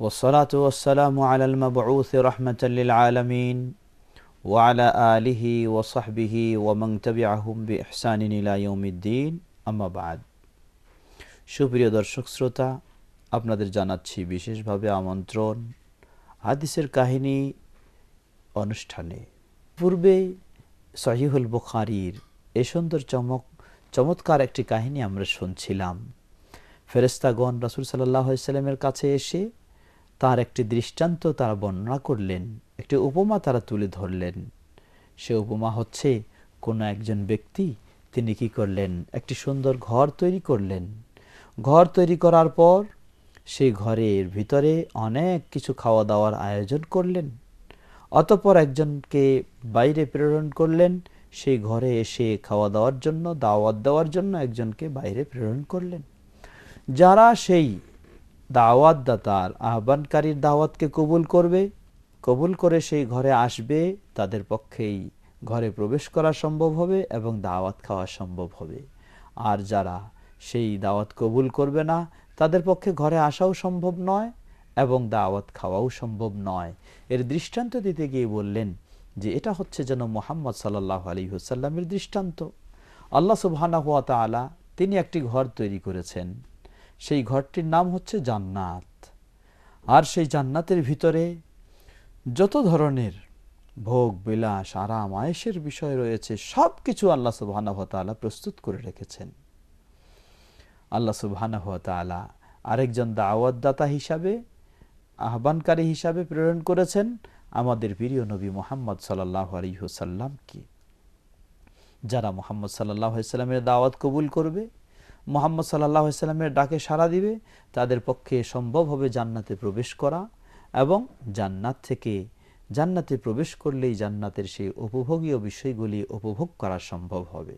والصلاة والسلام على المبعوث رحمة للعالمين وعلى آله وصحبه ومن تبعهم بإحسان إلى يوم الدين أما بعد সুপ্রিয় দর্শক শ্রোতা আপনাদের জানাচ্ছি বিশেষভাবে আমন্ত্রণ হাদিসের কাহিনী অনুষ্ঠানে পূর্বে সহিহুল বুখারির এ সুন্দর চমক চমৎকার একটি কাহিনী আমরা শুনছিলাম ফেরেস্তাগণ রাসুল সাল্লাহ সাল্লামের কাছে এসে তার একটি দৃষ্টান্ত তারা বর্ণনা করলেন, একটি উপমা তারা তুলে ধরলেন। সে উপমা হচ্ছে, কোনো একজন ব্যক্তি তিনি কি করলেন? একটি সুন্দর ঘর তৈরি করলেন। ঘর তৈরি করার পর সেই ঘরের ভিতরে অনেক কিছু খাওয়া দাওয়ার আয়োজন করলেন। অতপর একজনকে বাইরে প্রেরণ করলেন। সেই ঘরে এসে খাওয়া দাওয়ার জন্য, দাওয়াত দেওয়ার জন্য একজনকে বাইরে প্রেরণ করলেন। যারা সেই দাওয়াতদাতার আহ্বানকারীর দাওয়াতকে কবুল করবে। কবুল করে সেই ঘরে আসবে, তাদের পক্ষেই ঘরে প্রবেশ করা সম্ভব হবে এবং দাওয়াত খাওয়া সম্ভব হবে। আর যারা সেই দাওয়াত কবুল করবে না, তাদের পক্ষে ঘরে আসাও সম্ভব নয় এবং দাওয়াত খাওয়াও সম্ভব নয়। এর দৃষ্টান্ত দিতে গিয়ে বললেন যে, এটা হচ্ছে যেন মোহাম্মদ সাল্লাহ আলী হুসাল্লামের দৃষ্টান্ত। আল্লাহ তালা তিনি একটি ঘর তৈরি করেছেন। সেই ঘরটির নাম হচ্ছে জান্নাত। আর সেই জান্নাতের ভিতরে যত ধরনের ভোগ, বিলাস, আরাম আয়েসের বিষয় রয়েছে সব কিছু আল্লাহ সুবহানা হুয়া তালা প্রস্তুত করে রেখেছেন। আল্লাহ সুবহানা হুয়া তালা আরেকজন দাওয়াতদাতা হিসাবে, আহ্বানকারী হিসাবে প্রেরণ করেছেন আমাদের প্রিয় নবী মোহাম্মদ সাল্লাহ আলিহসাল্লামকে যারা মোহাম্মদ সাল্লাহ সাল্লামের দাওয়াত কবুল করবে মোহাম্মদ সাল্লাহ সাল্লামের ডাকে সাড়া দিবে, তাদের পক্ষে সম্ভব হবে জান্নাতে প্রবেশ করা এবং জান্নাত থেকে জান্নাতে প্রবেশ করলেই জান্নাতের সেই উপভোগীয় বিষয়গুলি উপভোগ করা সম্ভব হবে।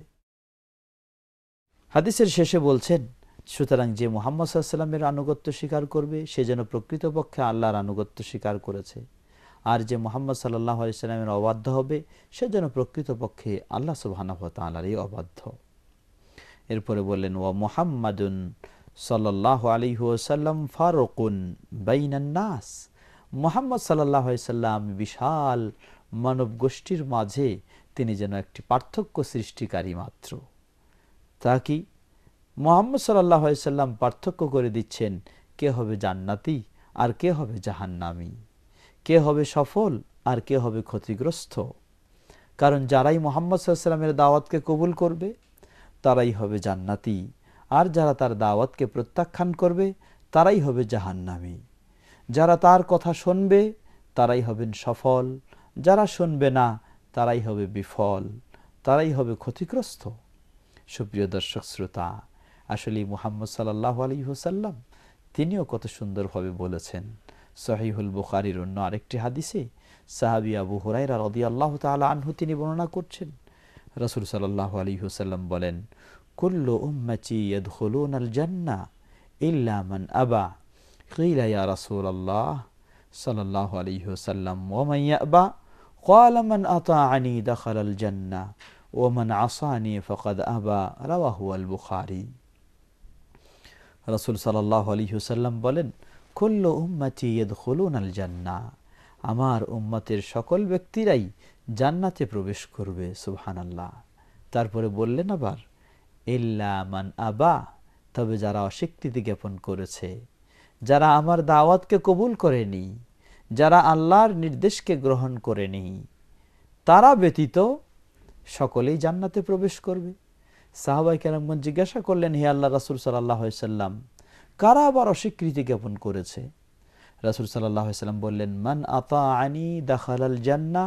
হাদিসের শেষে বলছেন, সুতরাং যে মোহাম্মদ সাল্লামের আনুগত্য স্বীকার করবে, সে যেন প্রকৃতপক্ষে আল্লাহর আনুগত্য স্বীকার করেছে। আর যে মোহাম্মদ সাল্লাহ আলাইস্লামের অবাধ্য হবে, সে যেন প্রকৃতপক্ষে আল্লাহ সুবাহানহতালারই অবাধ্য। এরপরে বললেন ও মোহাম্মদুন সাল্লাহ আলী সাল্লাম ফারুকুন বাইনান্নাস মোহাম্মদ সাল্লাহ সাল্লাম বিশাল মানব গোষ্ঠীর মাঝে তিনি যেন একটি পার্থক্য সৃষ্টিকারী মাত্র। তা কি? মোহাম্মদ সাল্লাহ সাল্লাম পার্থক্য করে দিচ্ছেন, কে হবে জান্নাতি আর কে হবে জাহান্নামী? কে হবে সফল আর কে হবে ক্ষতিগ্রস্ত? কারণ যারাই মোহাম্মদ সাল্লামের দাওয়াতকে কবুল করবে তারাই হবে জান্নাতি। আর যারা তার দাওয়াতকে প্রত্যাখ্যান করবে, তারাই হবে জাহান্নামী। যারা তার কথা শুনবে, তারাই হবেন সফল। যারা শুনবে না, তারাই হবে বিফল। তারাই হবে ক্ষতিগ্রস্ত। সুপ্রিয় দর্শক, শ্রোতা আসলে মুহাম্মদ সাল্লাহ আলী হুসাল্লাম তিনিও কত সুন্দরভাবে বলেছেন। সহিহুল বুখারির অন্য আরেকটি হাদিসে সাহাবি আবু হুরাইরা রদি আল্লাহ তালা আনহু তিনি বর্ণনা করছেন রসুল সাল্লাহ আলী হুসাল্লাম বলেন কুল্লু উম্মাচি ইয়াদখুলুন আল জান্না ইল্লা মান আবা কিলা ইয়া রাসূলুল্লাহ সাল্লাল্লাহু আলাইহি ওয়াসাল্লাম ওয়া মান ইয়াবা ক্বালা মান আতাআনি দাখালাল জান্নাহ ওয়া মান আসানি ফাকাদ আবা রাওয়াহু আল বুখারী রাসূল সাল্লাল্লাহু আলাইহি ওয়াসাল্লাম বলেন কুল্লু উম্মতি ইয়াদখুলুন আল জান্নাহ আমার উম্মতের সকল ব্যক্তিরাই জান্নাতে প্রবেশ করবে সুবহান আল্লাহ তারপরে বললেন আবার মান আবা তবে যারা অস্বীকৃতি জ্ঞাপন করেছে, যারা আমার দাওয়াতকে কবুল করেনি, যারা আল্লাহর নির্দেশকে গ্রহণ করেনি, তারা ব্যতীত সকলেই জান্নাতে প্রবেশ করবে। সাহাবাই কেরামগঞ্জ জিজ্ঞাসা করলেন, হে আল্লাহ রাসুল সাল্লাহ সাল্লাম, কারা আবার অস্বীকৃতি জ্ঞাপন করেছে? রাসুল সাল্লাহ সাল্লাম বললেন, মান আতা আনি দাখালাল জান্না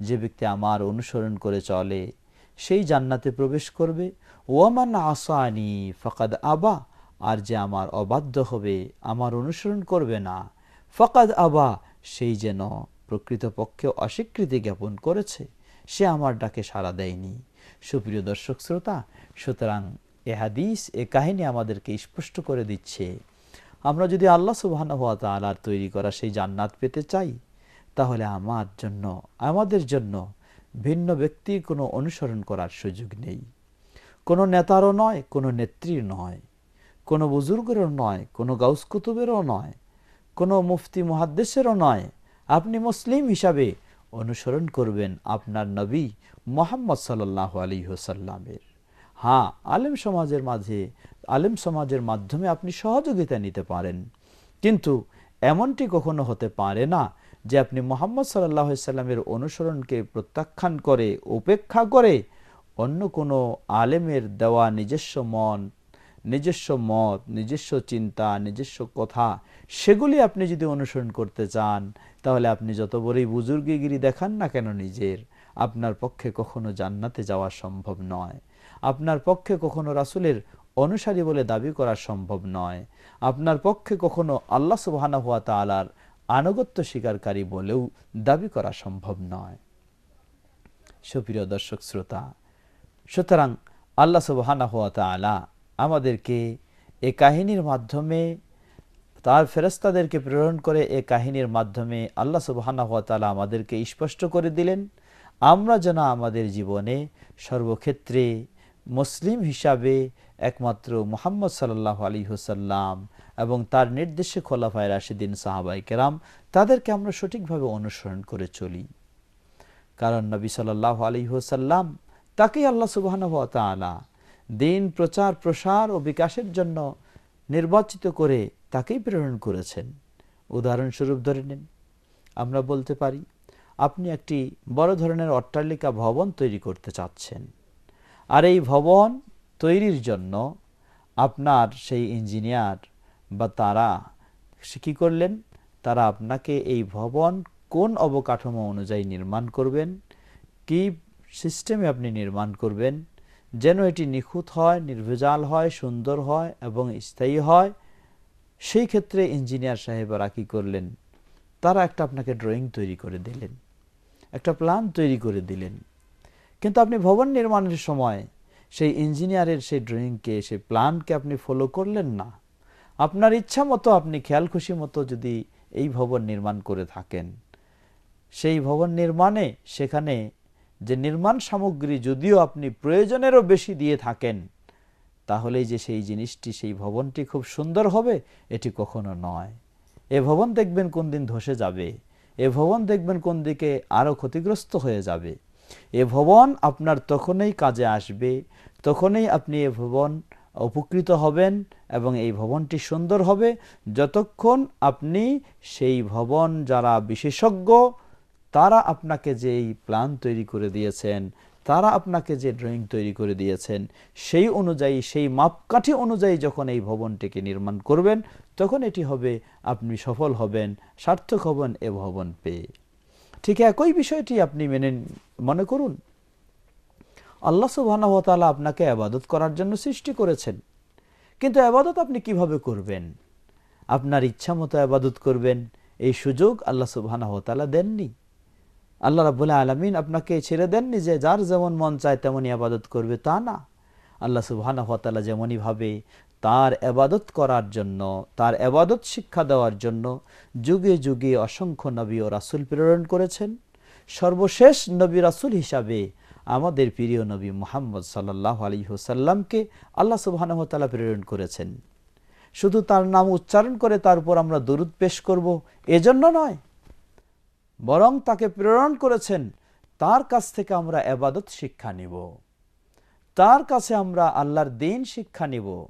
যে ব্যক্তি আমার অনুসরণ করে চলে, সেই জান্নাতে প্রবেশ করবে। ওয়ামান আসানি ফকাদ আবা, আর যে আমার অবাধ্য হবে, আমার অনুসরণ করবে না। ফকাদ আবা, সেই যেন প্রকৃতপক্ষে অস্বীকৃতি জ্ঞাপন করেছে, সে আমার ডাকে সাড়া দেয়নি। সুপ্রিয় দর্শক শ্রোতা, সুতরাং এ হাদিস, এ কাহিনী আমাদেরকে স্পষ্ট করে দিচ্ছে। আমরা যদি আল্লাহ আলার তৈরি করা সেই জান্নাত পেতে চাই তাহলে আমার জন্য, আমাদের জন্য ভিন্ন ব্যক্তির কোনো অনুসরণ করার সুযোগ নেই। কোনো নেতারও নয়, কোনো নেত্রীর নয়, কোনো বুজুর্গেরও নয়, কোনো গাউস কুতুবেরও নয়, কোনো মুফতি মহাদ্দেশেরও নয়। আপনি মুসলিম হিসাবে অনুসরণ করবেন আপনার নবী মোহাম্মদ সাল্লাহ আলী হোসাল্লামের হ্যাঁ আলেম সমাজের মাঝে, আলেম সমাজের মাধ্যমে আপনি সহযোগিতা নিতে পারেন। কিন্তু এমনটি কখনো হতে পারে না যে আপনি মোহাম্মদ সাল্লাহ সাল্লামের অনুসরণকে প্রত্যাখ্যান করে, উপেক্ষা করে, অন্য কোনো আলেমের দেওয়া নিজস্ব মন, নিজস্ব মত, নিজস্ব চিন্তা, নিজস্ব কথা, সেগুলি আপনি যদি অনুসরণ করতে চান, তাহলে আপনি যত বড়ই বুজুর্গিগিরি দেখান না কেন নিজের, আপনার পক্ষে কখনো জান্নাতে যাওয়া সম্ভব নয়। আপনার পক্ষে কখনো রাসুলের অনুসারী বলে দাবি করা সম্ভব নয়। আপনার পক্ষে কখনো আল্লাহ সুবাহানা হুয়া তালার আনুগত্য স্বীকারকারী বলেও দাবি করা সম্ভব নয়। সুপ্রিয় দর্শক শ্রোতা, সুতরাং আল্লাহ সুবাহানা তালা আমাদেরকে এ কাহিনীর মাধ্যমে, তার ফেরস্তাদেরকে প্রেরণ করে এ কাহিনীর মাধ্যমে আল্লাহ সুবাহানা হুয়া তালা আমাদেরকে স্পষ্ট করে দিলেন, আমরা যেন আমাদের জীবনে সর্বক্ষেত্রে মুসলিম হিসাবে একমাত্র মোহাম্মদ সাল্লাহ আলী হুসাল্লাম এবং তার নির্দেশে খোলাফায় রাশিদিন সাহাবাই কেরাম তাদেরকে আমরা সঠিকভাবে অনুসরণ করে চলি। কারণ নবী সাল্লাহ আলী হুসাল্লাম তাকেই আল্লাহ সুবাহ তালা দিন, প্রচার, প্রসার ও বিকাশের জন্য নির্বাচিত করে তাকেই প্রেরণ করেছেন। উদাহরণস্বরূপ ধরে নিন, আমরা বলতে পারি, আপনি একটি বড় ধরনের অট্টালিকা ভবন তৈরি করতে চাচ্ছেন। আর এই ভবন তৈরির জন্য আপনার সেই ইঞ্জিনিয়ার বা তারা সে কী করলেন? তারা আপনাকে এই ভবন কোন অবকাঠামো অনুযায়ী নির্মাণ করবেন? কি সিস্টেমে আপনি নির্মাণ করবেন? যেন এটি নিখুঁত হয়, নির্ভেজাল হয়, সুন্দর হয় এবং স্থায়ী হয়। সেই ক্ষেত্রে ইঞ্জিনিয়ার সাহেবরা কী করলেন? তারা একটা আপনাকে ড্রয়িং তৈরি করে দিলেন, একটা প্ল্যান তৈরি করে দিলেন। কিন্তু আপনি ভবন নির্মাণের সময় সেই ইঞ্জিনিয়ারের সেই ড্রয়িংকে সেই প্ল্যানকে আপনি ফলো করলেন না। আপনার ইচ্ছা মতো আপনি খেয়াল খুশি মতো যদি এই ভবন নির্মাণ করে থাকেন, সেই ভবন নির্মাণে সেখানে যে নির্মাণ সামগ্রী যদিও আপনি প্রয়োজনেরও বেশি দিয়ে থাকেন, তাহলেই যে সেই জিনিসটি, সেই ভবনটি খুব সুন্দর হবে, এটি কখনো নয়। এ ভবন দেখবেন কোন দিন ধসে যাবে, এ ভবন দেখবেন কোন দিকে আরও ক্ষতিগ্রস্ত হয়ে যাবে। এ ভবন আপনার তখনই কাজে আসবে, তখনই আপনি এ ভবন উপকৃত হবেন এবং এই ভবনটি সুন্দর হবে। যতক্ষণ আপনি সেই ভবন যারা বিশেষজ্ঞ, তারা আপনাকে যেই প্ল্যান তৈরি করে দিয়েছেন, তারা আপনাকে যে ড্রয়িং তৈরি করে দিয়েছেন, সেই অনুযায়ী, সেই মাপকাঠি অনুযায়ী যখন এই ভবনটিকে নির্মাণ করবেন, তখন এটি হবে, আপনি সফল হবেন, সার্থক হবেন এ ভবন পেয়ে। ঠিক একই বিষয়টি আপনি মেনে, মনে করুন? আল্লাহ সুবাহ আপনাকে আবাদত করার জন্য সৃষ্টি করেছেন। কিন্তু আবাদত আপনি কীভাবে করবেন? আপনার ইচ্ছা মতো আবাদত করবেন, এই সুযোগ আল্লাহ সুবাহ দেননি। আল্লাহ রাবুল্লাহ আলমিন আপনাকে ছেড়ে দেননি যে যার যেমন মন চায় তেমনই আবাদত করবে, তা না। আল্লাহ যেমনই ভাবে, তার এবাদত করার জন্য, তার এবাদত শিক্ষা দেওয়ার জন্য যুগে যুগে অসংখ্য নবী ও রাসুল প্রেরণ করেছেন। সর্বশেষ নবী রাসুল হিসাবে আমাদের প্রিয় নবী মোহাম্মদ সাল্লাহ আলী হুসাল্লামকে আল্লাহ সুবাহানহতালা প্রেরণ করেছেন। শুধু তার নাম উচ্চারণ করে তার উপর আমরা দরুদ পেশ করব, এজন্য নয়। বরং তাকে প্রেরণ করেছেন, তার কাছ থেকে আমরা এবাদত শিক্ষা নিব। তার কাছে আমরা আল্লাহর দিন শিক্ষা নিব।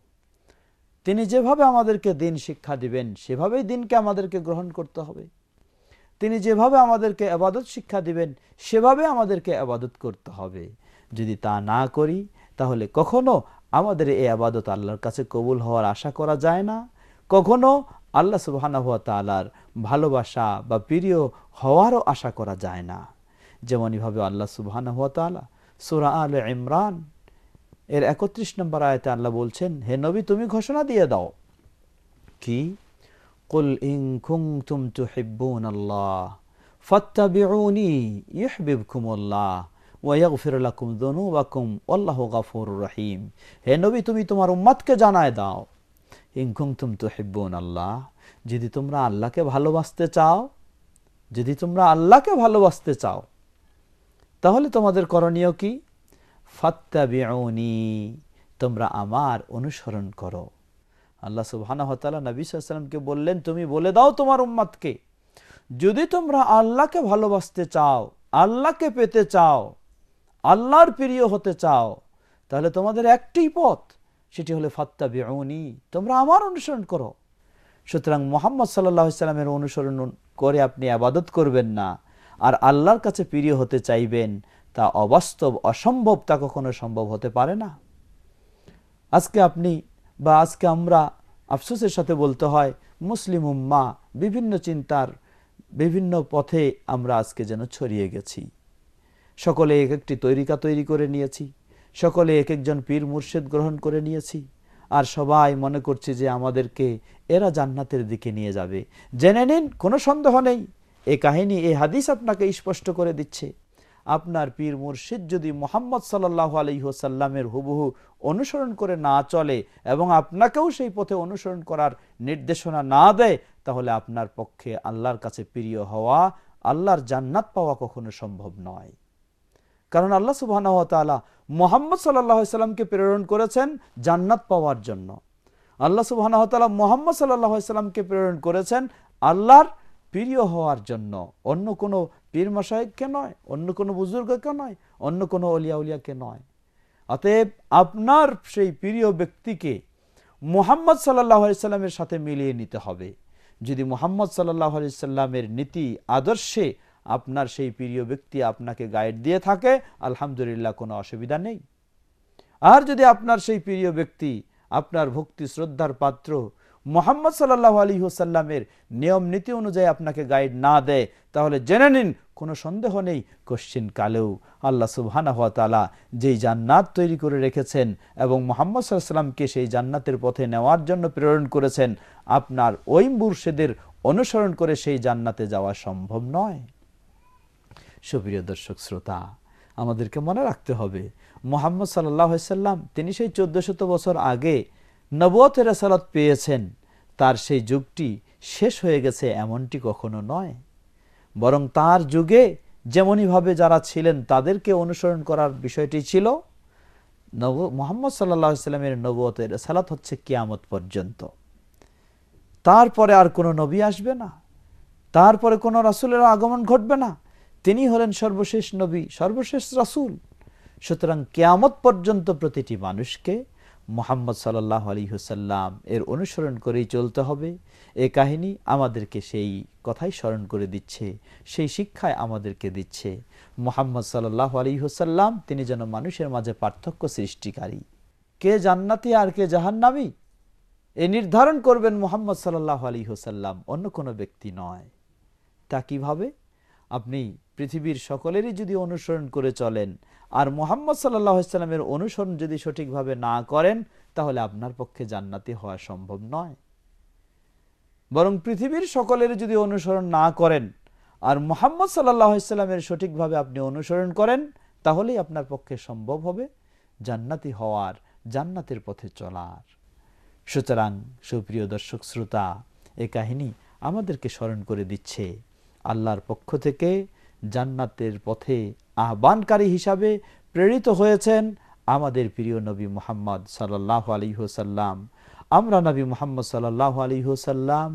তিনি যেভাবে আমাদেরকে দিন শিক্ষা দিবেন, সেভাবেই দিনকে আমাদেরকে গ্রহণ করতে হবে। তিনি যেভাবে আমাদেরকে আবাদত শিক্ষা দিবেন, সেভাবে আমাদেরকে আবাদত করতে হবে। যদি তা না করি, তাহলে কখনো আমাদের এই আবাদত আল্লাহর কাছে কবুল হওয়ার আশা করা যায় না। কখনো আল্লাহ সুবাহানা হুয়া তালার ভালোবাসা বা প্রিয় হওয়ারও আশা করা যায় না। যেমন যেমনইভাবে আল্লাহ সুবাহানা হুয়া তালা সুরা আল ইমরান এর একত্রিশ নম্বর আয়তে আল্লাহ বলছেন, হে নবী, তুমি ঘোষণা দিয়ে দাও। কি? قل إن كنتم تحبون الله فاتبعوني يحببكم الله ওয়াগফির লাকুম যুনুবাকুম আল্লাহু গাফুরুর রহিম হে নবী তুমি তোমার উম্মতকে জানায় দাও ইন কুনতুম তুহিব্বুন আল্লাহ যদি তোমরা আল্লাহকে ভালোবাসতে চাও যদি তোমরা আল্লাহকে ভালোবাসতে চাও তাহলে তোমাদের করণীয় কি ফাত্তাবিউনি তোমরা আমার অনুসরণ করো আল্লাহ তাআলা নবী ওয়াসাল্লামকে বললেন, তুমি বলে দাও তোমার উম্মতকে, যদি তোমরা আল্লাহকে ভালোবাসতে চাও, আল্লাহকে পেতে চাও, আল্লাহর প্রিয় হতে চাও, তাহলে তোমাদের একটি পথ, সেটি হলে ফাত্তা বেউনি তোমরা আমার অনুসরণ করো। সুতরাং মোহাম্মদ সাল্লাহ সাল্লামের অনুসরণ করে আপনি আবাদত করবেন না, আর আল্লাহর কাছে প্রিয় হতে চাইবেন, তা অবাস্তব, অসম্ভব, তা কখনো সম্ভব হতে পারে না। আজকে আপনি বা আজকে আমরা আফসোসের সাথে বলতে হয় মুসলিম উম্মা বিভিন্ন চিন্তার বিভিন্ন পথে আমরা আজকে যেন ছড়িয়ে গেছি। সকলে এক একটি তৈরিকা তৈরি করে নিয়েছি, সকলে এক একজন পীর মুর্শেদ গ্রহণ করে নিয়েছি, আর সবাই মনে করছে যে আমাদেরকে এরা জান্নাতের দিকে নিয়ে যাবে। জেনে নিন, কোনো সন্দেহ নেই, এ কাহিনী, এ হাদিস আপনাকে স্পষ্ট করে দিচ্ছে। আপনার পীর মুর্শিদ যদি মোহাম্মদ সাল্লাহ আলহিহসাল্লামের হুবহু অনুসরণ করে না চলে এবং আপনাকেও সেই পথে অনুসরণ করার নির্দেশনা না দেয়, তাহলে আপনার পক্ষে আল্লাহর কাছে প্রিয় হওয়া, আল্লাহর জান্নাত পাওয়া কখনো সম্ভব নয়। কারণ আল্লাহ সুবাহ মোহাম্মদ সাল্লাহামকে প্রেরণ করেছেন জান্নাত পাওয়ার জন্য। আল্লাহ সুবাহ মোহাম্মদ সাল্লাহামকে প্রেরণ করেছেন আল্লাহর প্রিয় হওয়ার জন্য। অন্য কোনো পীর মশাইককে নয়, অন্য কোনো বুজুর্গকে নয়, অন্য কোনো অলিয়া উলিয়াকে নয়। অতএব আপনার সেই প্রিয় ব্যক্তিকে মোহাম্মদ সাল্লাহ সাল্লামের সাথে মিলিয়ে নিতে হবে। যদি মোহাম্মদ সাল্লাহ সাল্লামের নীতি আদর্শে আপনার সেই প্রিয় ব্যক্তি আপনাকে গাইড দিয়ে থাকে, আলহামদুলিল্লাহ কোনো অসুবিধা নেই। আর যদি আপনার সেই প্রিয় ব্যক্তি আপনার ভক্তি শ্রদ্ধার পাত্র মোহাম্মদ সাল্লাহ আলী হোসাল্লামের নিয়ম নীতি অনুযায়ী আপনাকে গাইড না দেয়, তাহলে জেনে নিন, কোনো সন্দেহ নেই, কোশ্চিন কালেও। আল্লাহ সুবহানা হাত তালা যেই জান্নাত তৈরি করে রেখেছেন এবং মোহাম্মদ সাল্লামকে সেই জান্নাতের পথে নেওয়ার জন্য প্রেরণ করেছেন, আপনার ওই মুর্শেদের অনুসরণ করে সেই জান্নাতে যাওয়া সম্ভব নয়। সুপ্রিয় দর্শক শ্রোতা, আমাদেরকে মনে রাখতে হবে, মোহাম্মদ সাল্লাম তিনি সেই চোদ্দ শত বছর আগে নবতের সালাত পেয়েছেন, তার সেই যুগটি শেষ হয়ে গেছে এমনটি কখনো নয়। বরং তার যুগে যেমনইভাবে যারা ছিলেন তাদেরকে অনুসরণ করার বিষয়টি ছিল, নব, মোহাম্মদ সাল্লামের নবতের সালাত হচ্ছে কিয়ামত পর্যন্ত। তারপরে আর কোনো নবী আসবে না। তারপরে কোনো রাসুলের আগমন ঘটবে না। তিনি হলেন সর্বশেষ নবী, সর্বশেষ রাসুল। সুতরাং কেয়ামত পর্যন্ত প্রতিটি মানুষকে মোহাম্মদ সাল্লাহ আলী হুসাল্লাম এর অনুসরণ করেই চলতে হবে। এ কাহিনী আমাদেরকে সেই কথাই স্মরণ করে দিচ্ছে, সেই শিক্ষায় আমাদেরকে দিচ্ছে। মোহাম্মদ সাল্লাহ আলী হুসাল্লাম তিনি যেন মানুষের মাঝে পার্থক্য সৃষ্টিকারী। কে জান্নাতি আর কে জাহান্নামি? এ নির্ধারণ করবেন মোহাম্মদ সাল্লাহ আলী হুসাল্লাম অন্য কোনো ব্যক্তি নয়। তা কীভাবে? আপনি পৃথিবীর সকলেরই যদি অনুসরণ করে চলেন, আর মোহাম্মদ সাল্লামের অনুসরণ যদি সঠিকভাবে না করেন, তাহলে আপনার পক্ষে জান্নাতি হওয়া সম্ভব নয়। বরং পৃথিবীর সকলের যদি অনুসরণ না করেন, আর মোহাম্মদ সাল্লামের সঠিকভাবে আপনি অনুসরণ করেন, তাহলেই আপনার পক্ষে সম্ভব হবে জান্নাতি হওয়ার, জান্নাতের পথে চলার। সুতরাং সুপ্রিয় দর্শক শ্রোতা, এ কাহিনী আমাদেরকে স্মরণ করে দিচ্ছে আল্লাহর পক্ষ থেকে জান্নাতের পথে আহ্বানকারী হিসাবে প্রেরিত হয়েছেন আমাদের প্রিয় নবী মোহাম্মদ সাল্লাহ আলী আমরা নবী মোহাম্মদ সাল্লাহ আলী হোসাল্লাম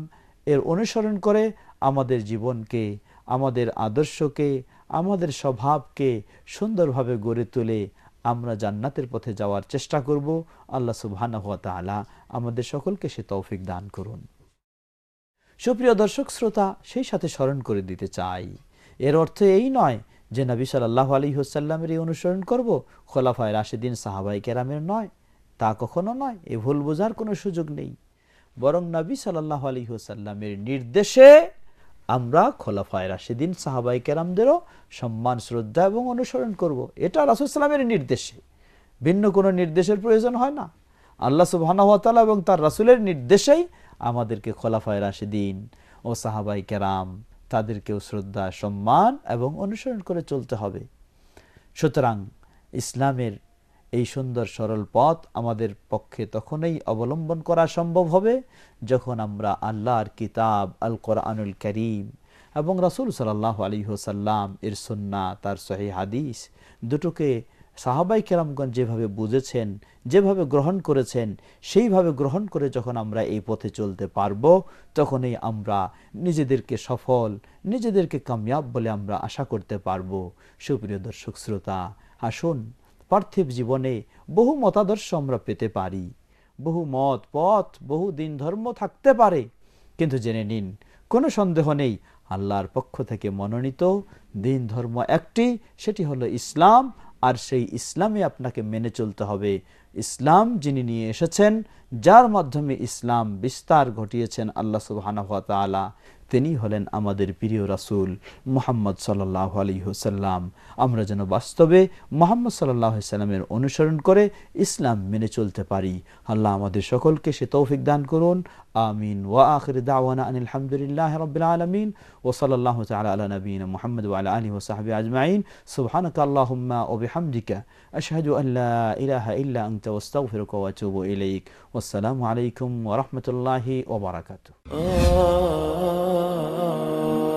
এর অনুসরণ করে আমাদের জীবনকে, আমাদের আদর্শকে, আমাদের স্বভাবকে সুন্দরভাবে গড়ে তুলে আমরা জান্নাতের পথে যাওয়ার চেষ্টা করব। আল্লাহ তাআলা আমাদের সকলকে সে তৌফিক দান করুন। সুপ্রিয় দর্শক, শ্রোতা, সেই সাথে স্মরণ করে দিতে চাই। এর অর্থ এই নয় যে নবী সাল্লাহ আলী হুসাল্লামের এই অনুসরণ করব, খোলাফায় রাশেদিন সাহাবাই কেরামের নয়। তা কখনো নয়, এ ভুল বোঝার কোনো সুযোগ নেই। বরং নবী সাল্লাহ আলী হুসাল্লামের নির্দেশে আমরা খোলাফায় রাশেদিন সাহাবাই কেরামদেরও সম্মান, শ্রদ্ধা এবং অনুসরণ করব। এটা রাসুলসাল্লামের নির্দেশে। ভিন্ন কোনো নির্দেশের প্রয়োজন হয় না। আল্লাহ সুবাহ এবং তার রাসুলের নির্দেশেই আমাদেরকে খোলাফায় রাশিদিন ও সাহাবাই কেরাম তাদেরকেও শ্রদ্ধা, সম্মান এবং অনুসরণ করে চলতে হবে। সুতরাং ইসলামের এই সুন্দর সরল পথ আমাদের পক্ষে তখনই অবলম্বন করা সম্ভব হবে যখন আমরা আল্লাহর কিতাব আল কোরআনুল করিম এবং রাসুল সাল্লাহ আলী হোসাল্লাম এর সন্না তার সহি হাদিস দুটোকে সাহাবাই কেরামগঞ্জ যেভাবে বুঝেছেন, যেভাবে গ্রহণ করেছেন, সেইভাবে গ্রহণ করে যখন আমরা এই পথে চলতে পারব, তখনই আমরা নিজেদেরকে সফল, নিজেদেরকে কামিয়াব বলে আমরা আশা করতে পারব। সুপ্রিয় দর্শক শ্রোতা, আসুন পার্থিব জীবনে বহু মতাদর্শ আমরা পেতে পারি। বহু মত, পথ, বহু দিন ধর্ম থাকতে পারে। কিন্তু জেনে নিন, কোনো সন্দেহ নেই, আল্লাহর পক্ষ থেকে মনোনীত দিন ধর্ম একটি, সেটি হলো ইসলাম আর সেই ইসলামে আপনাকে মেনে চলতে হবে। ইসলাম যিনি নিয়ে এসেছেন, যার মাধ্যমে ইসলাম বিস্তার ঘটিয়েছেন আল্লাহ সুবাহানহাতালা তিনি হলেন আমাদের প্রিয় রাসুল মোহাম্মদ সাল্লাহ আলী হুসাল্লাম আমরা যেন বাস্তবে মোহাম্মদ সাল্লাহ সাল্লামের অনুসরণ করে ইসলাম মেনে চলতে পারি। আল্লাহ আমাদের সকলকে সে তৌফিক দান করুন। আমিন। ওয়া আখির দাওয়ানা আনিল হামদুলিল্লাহ রাব্বিল আলামিন। ওয়া সাল্লাল্লাহু তাআলা আলা নবিয়িনা মুহাম্মদ আলা আলিহি ওয়া সাহবিহি আজমাইন। সুবহানাকা আল্লাহুম্মা ওয়া বিহামদিকা। আশহাদু আন লা ইলাহা ইল্লা আনতা ওয়াস্তাগফিরুকা ওয়া আতুবু ইলাইক। ওয়াসসালামু আলাইকুম ওয়া রাহমাতুল্লাহি ওয়া বারাকাতুহু। Oh.